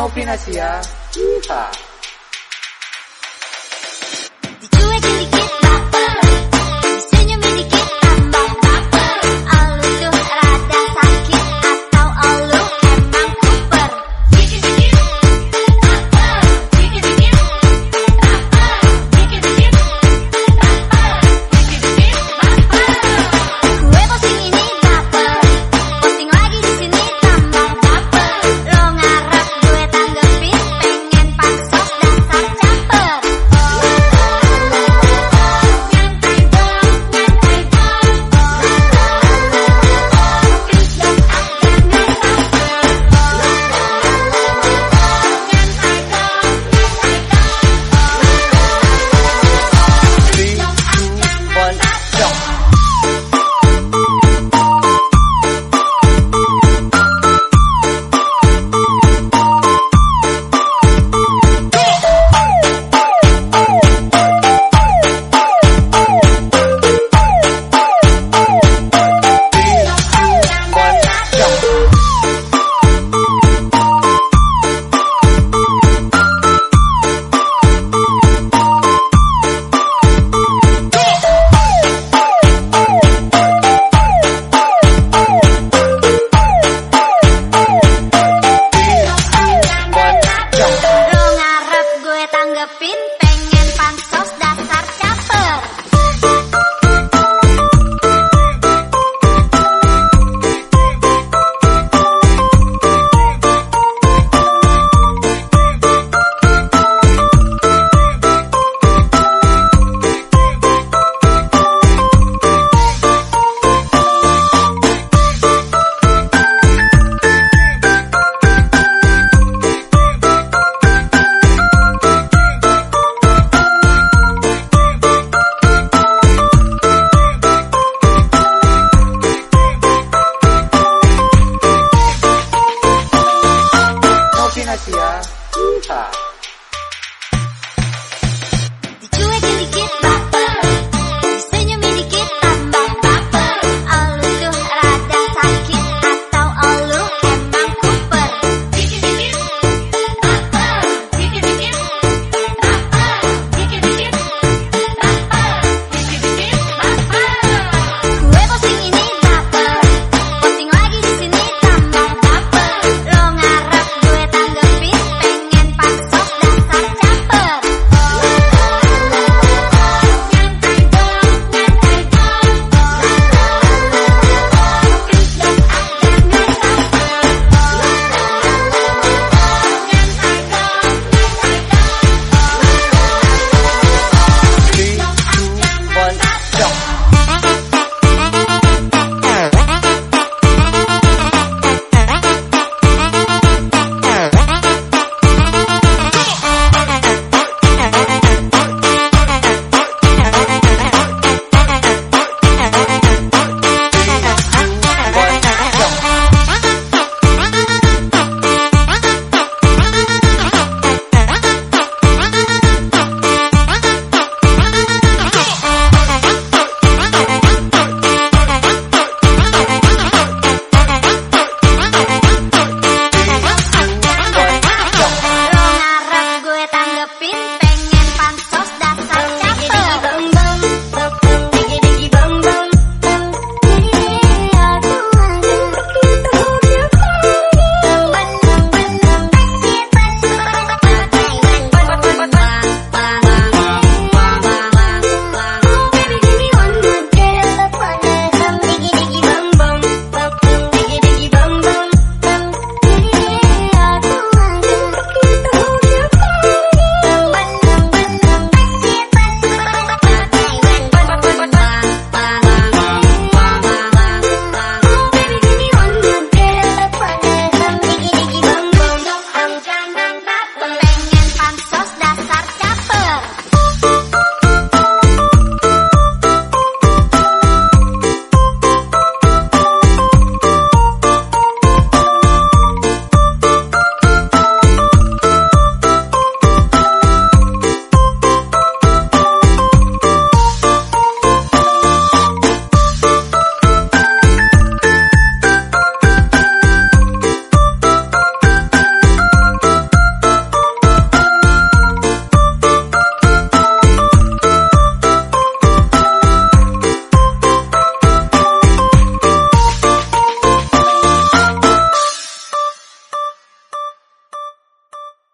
Novinasia. Yeehaw.